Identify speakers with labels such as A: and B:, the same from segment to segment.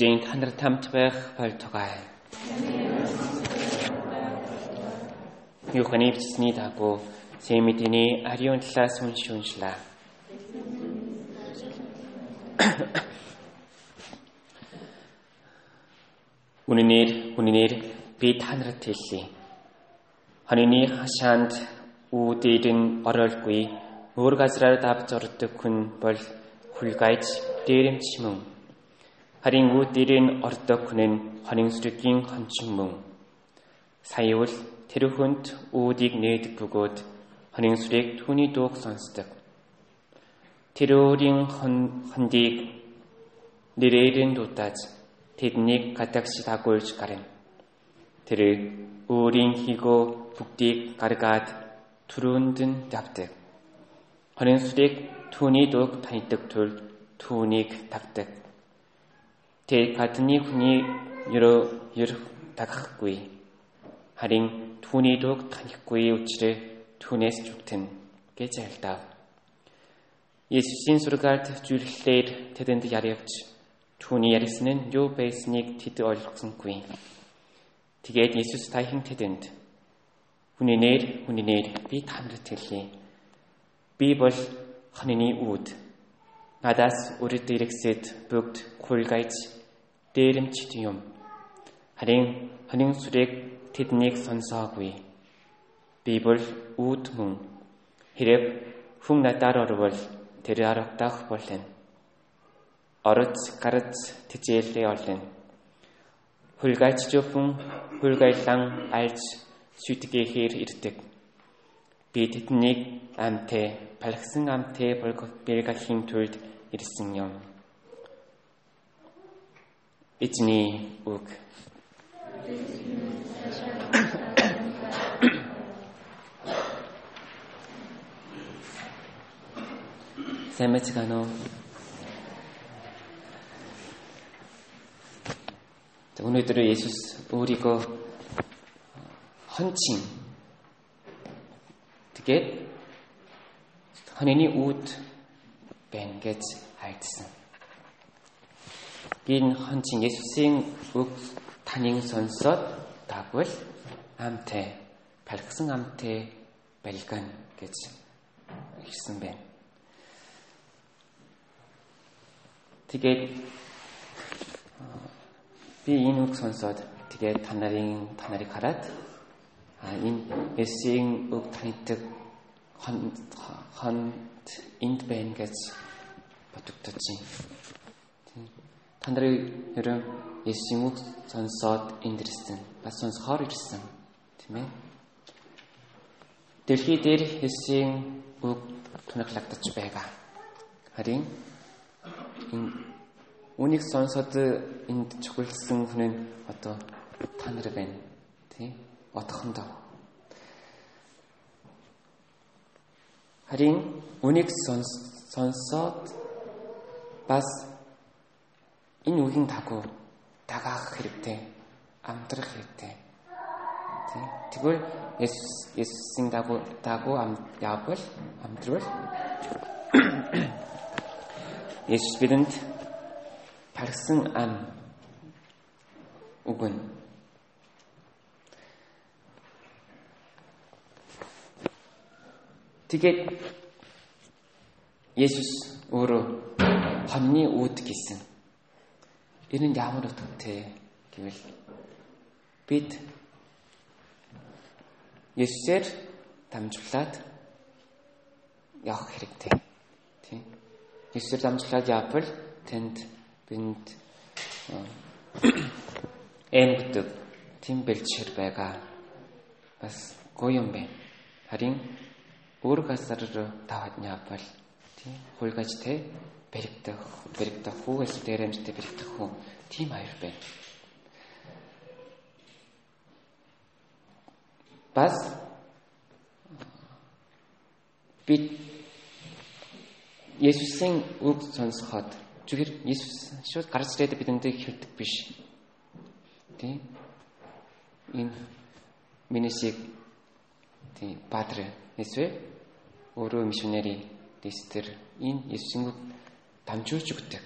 A: Бүгдийн та нарт хамт байх болтугай. Юханы бичсний дагуу Сэмэдний ариун талаас унш уншлаа. Үнэнээр үнэнээр би та нарт хэллий. Хонины хашаанд үүдээр нь оролгүй өөр газраар давж ордог хүн бол хулгайж дээрэмч мөн. 하링우 띠린 어르떡크는 허닝스르킹 헌칭뭉. 사이웃 테르훈트 우딕 네드프곳 허닝스렉 토니독 선스득 테르링 헌헌딕 니레이른 도따지 테드닉 가닥시 다골주 가른 테르 우링 히고 북딕 가르가드 두룬든 답득 허닝스렉 토니독 파니뜩 둘 토닉 답득 Тэ гадны хүний ерөө ер дагахгүй. Харин түүний дууг танихгүй учраас түүнээс зүгтэн гэж айлдав. Есүсийн сургаалт зүйллээр тэдэнд яриавч түүний ярьсан нь юу байсныг тэд ойлгосонгүй. Тэгээд Есүс тайхан тэдэнд Хүнийнээр хүнийнээр би танарт хэлье. Би бол хонины үүд. Надаас үрд ирэхсэд бүгд хулгайж дээрэмчт юм. Харин хонин сүрэг тэднийг сонсоогүй. Би бол үүд мөн. Хэрэг хүн надаар орвол тэр аргадах болно. Орж гарч тижээлээ олно. Хулгайч зөвхөн хулгайлан альж шүтгээхээр ирдэг. Би тэднийг амтай, палхсан амтай бэлгэхийн тулд ирсэн юм. Эзний үг. Сайн мэцгано. Өнөөдөр Есүс өөрийгөө 헌чин тэгээд хонины үүд байна гэж хайдсан. Гин 헌чин Есүсийн үг таныг сонсоод дагвал амтай балгсан амтай балган гэж хэлсэн байна. Тэгээд би энэ үг сонсоод тэгээд та нарын та нарыг хараад а энэ Есүсийн үг таньдаг хон хонд энд байна гэж бодогдож байна. Та нарын ерөн Есүсийн үг сонсоод энд ирсэн. Бас сонсохоор ирсэн. Тийм ээ. Дэлхий дээр Есүсийн үг тунаглагдаж байгаа. Харин энэ үнийг сонсоод энд чухалсан хүн нь одоо та нар байна. Тий? Одохондоо. Харин үнийг сонсоод бас энэ үгийн дагуу дагаах хэрэгтэй. Амтрах хэрэгтэй. Тий? Тэгвэл Есүс Есүсийн дагуу дагуу ам явбал амтрал Есүс бидэнд тархсан ам үгэн Тэгээд Есүс өөрөө хоньны үүд гэсэн. Энэ ямар утгатай гэвэл бид Есүсээр дамжуулаад явах хэрэгтэй. Тийм. Есүсээр дамжуулаад явбал тэнд бинд эмгдэг тийм бэлчээр байгаа. Бас гоё юм байна. Харин өөр газар таваад явбал тийм хулгайч те бэрэгдэх бэрэгдэх хүүгээс дээрэмжтэй бэрэгдэх хүү тийм аяр байна. Бас бид Есүсийн үг сонсоход зүгээр Есүс шууд гарч ирээд бидэндээ хэлдэг биш. Тийм. Энэ минисиг тийм бадрэ эсвэл өөрөө мишнери дэстер энэ Есүсийн дамжуулж өгдөг.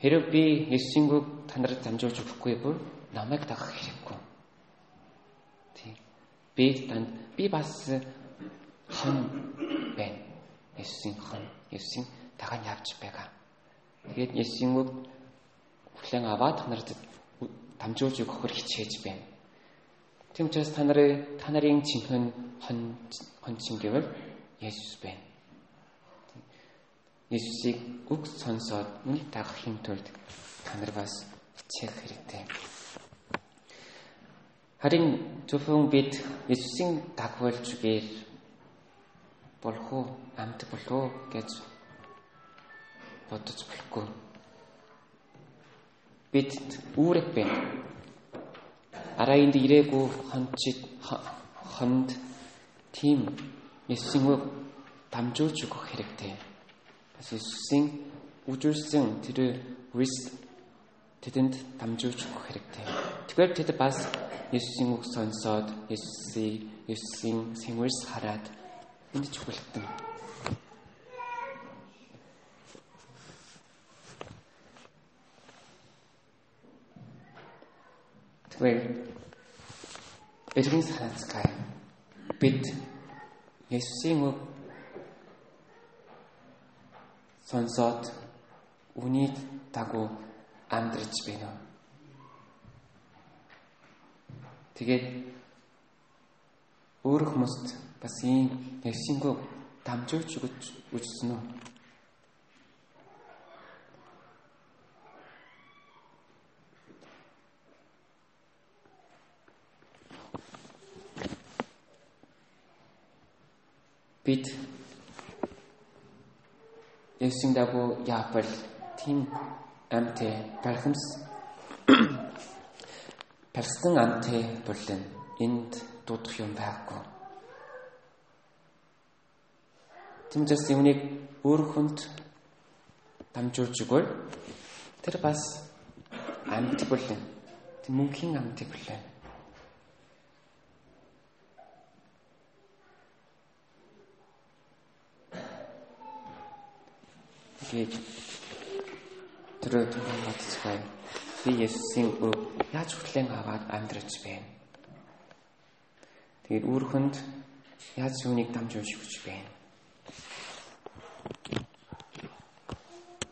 A: Хэрэг би Есүсийн үг танарт дамжуулж өгөхгүй бүр намайг дагах хэрэггүй. Тийм. Би танд би бас хон байна. Есүсийн хон, Есүсийн дагаан явж байгаа. Тэгээд Есүсийн үг хүлэн аваад танарт дамжуулж өгөхөр хичээж байна. Тийм учраас та нарын та нарын жинхэнэ хон хон чин гэвэл Есүс байна. Есүсийг үг сонсоод үнийг дагахын тулд та нар бас хичээх хэрэгтэй. Харин зөвхөн бид Есүсийн дагуулж гээр болох уу, амт болох уу гэж бодож болохгүй. Бид үүрэг байна. Араа энд ирээгүй хончид хонд тийм Есүсийн үг дамжуулж өгөх хэрэгтэй. Иесусийн үжүүлсэн тэр үс тэдэнд дамжуулж өгөх хэрэгтэй. Тэгэхээр тэд бас Иесусийн үг сонсоод Иесусийн Иесусийн сэмэрс хараад энд чухалдан. Тэгэхээр эргэн санацгай бид Иесусийн үг сонсоод үнийг дагуу амьдрч байна. Тэгээд өөр хүмүүст бас ийм ясингөө дамжуулж өгч үзсэн үү? бид Есүсийн дагуу яапал тийм амтэй бархамс парстан амтэй болон энд дуудах юм байхгүй. Тэмцэс юуныг өөр хүнд дамжуулж өгвөл тэр бас амт болон мөнхийн амт болон Илгээж түрүү түрүү батцгаа би Есүсийн үг яаж хүлээн аваад амьдрч байна. Тэгээд үүрхэнд яаж юуныг дамжуулж хүч байна.